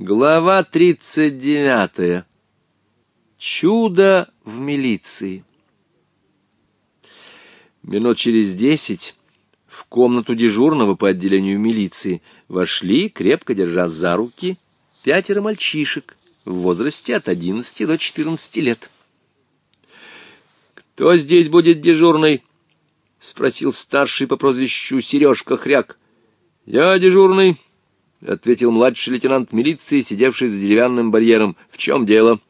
Глава 39. Чудо в милиции. Минут через десять в комнату дежурного по отделению милиции вошли, крепко держа за руки, пятеро мальчишек в возрасте от 11 до 14 лет. «Кто здесь будет дежурный?» — спросил старший по прозвищу Сережка Хряк. «Я дежурный», — ответил младший лейтенант милиции, сидевший за деревянным барьером. — В чем дело?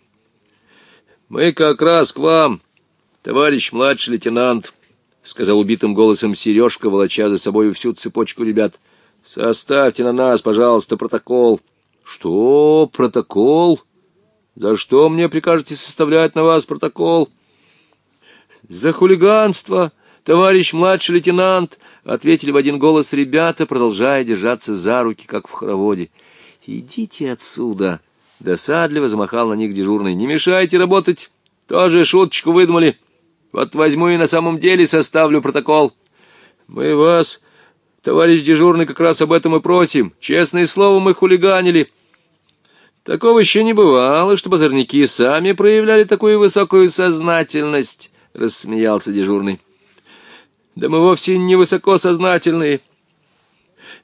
— Мы как раз к вам, товарищ младший лейтенант, — сказал убитым голосом Сережка, волоча за собой всю цепочку ребят. — Составьте на нас, пожалуйста, протокол. — Что протокол? За что мне прикажете составлять на вас протокол? — За хулиганство, товарищ младший лейтенант, —— Ответили в один голос ребята, продолжая держаться за руки, как в хороводе. «Идите отсюда!» Досадливо замахал на них дежурный. «Не мешайте работать! Тоже шуточку выдумали! Вот возьму и на самом деле составлю протокол!» «Мы вас, товарищ дежурный, как раз об этом и просим! Честное слово, мы хулиганили!» «Такого еще не бывало, что озорники сами проявляли такую высокую сознательность!» — рассмеялся дежурный. Да мы вовсе не высокосознательные.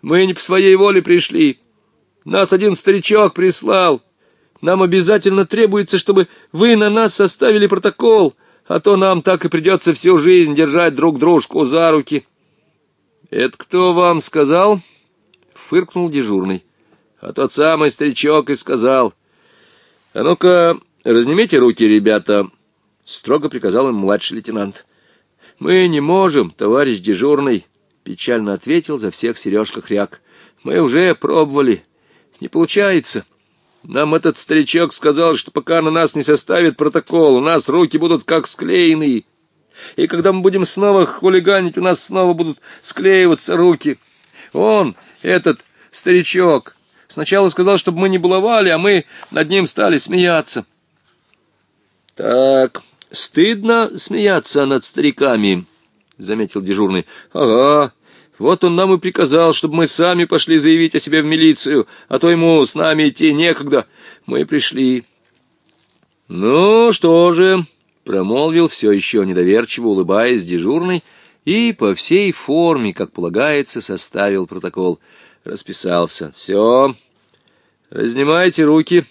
Мы не по своей воле пришли. Нас один старичок прислал. Нам обязательно требуется, чтобы вы на нас составили протокол, а то нам так и придется всю жизнь держать друг дружку за руки». «Это кто вам сказал?» — фыркнул дежурный. «А тот самый старичок и сказал». «А ну-ка, разнимите руки, ребята!» — строго приказал им младший лейтенант. «Мы не можем, товарищ дежурный», — печально ответил за всех Сережка Хряк. «Мы уже пробовали. Не получается. Нам этот старичок сказал, что пока на нас не составит протокол, у нас руки будут как склеенные. И когда мы будем снова хулиганить, у нас снова будут склеиваться руки. Он, этот старичок, сначала сказал, чтобы мы не баловали, а мы над ним стали смеяться». «Так», «Стыдно смеяться над стариками», — заметил дежурный. «Ага, вот он нам и приказал, чтобы мы сами пошли заявить о себе в милицию, а то ему с нами идти некогда. Мы пришли». «Ну что же», — промолвил все еще недоверчиво, улыбаясь дежурный, и по всей форме, как полагается, составил протокол. Расписался. «Все, разнимайте руки».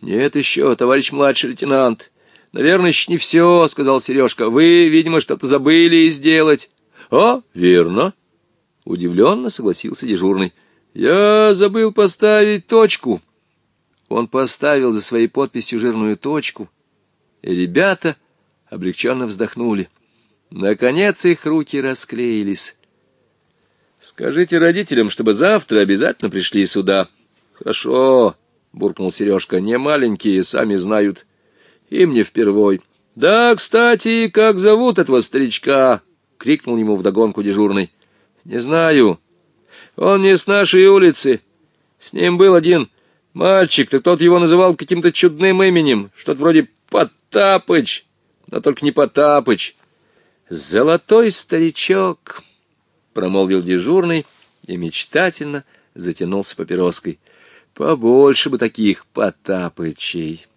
«Нет еще, товарищ младший лейтенант». Наверное, еще не все, — сказал Сережка. Вы, видимо, что-то забыли сделать. А, верно. Удивленно согласился дежурный. Я забыл поставить точку. Он поставил за своей подписью жирную точку, и ребята облегченно вздохнули. Наконец их руки расклеились. «Скажите родителям, чтобы завтра обязательно пришли сюда». «Хорошо», — буркнул Сережка, — «не маленькие, сами знают». И мне впервой. — Да, кстати, как зовут этого старичка? — крикнул ему вдогонку дежурный. — Не знаю. Он не с нашей улицы. С ним был один мальчик, так тот его называл каким-то чудным именем, что-то вроде Потапыч, но только не Потапыч. — Золотой старичок, — промолвил дежурный и мечтательно затянулся папироской. — Побольше бы таких Потапычей.